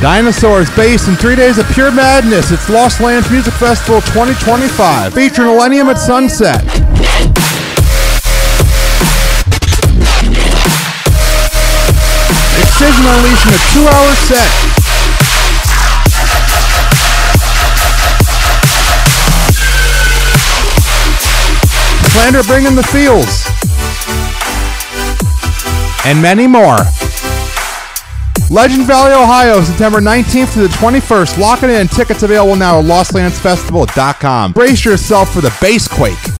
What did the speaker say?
Dinosaurs Bass and three days of pure madness. It's Lost Lands Music Festival 2025, featuring Illenium at Sunset. Excision unleashing a two-hour set. Slander bringing the feels. And many more. Legend Valley, Ohio, September 19th to the 21st. Lock it in. Tickets available now at lostlandsfestival.com. Brace yourself for the bass quake.